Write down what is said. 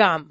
gum